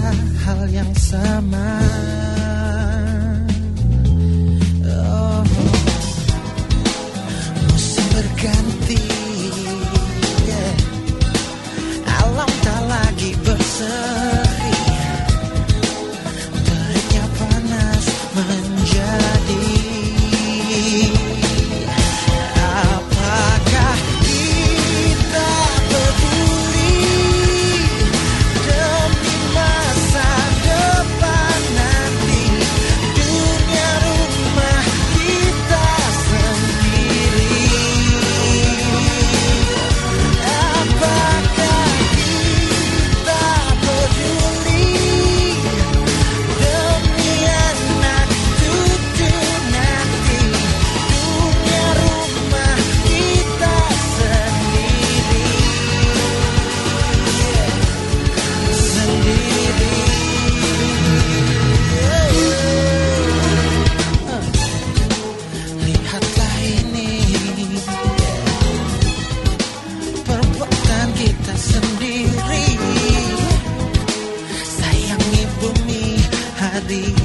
hal yang sama oh. oh. Musim berganti me.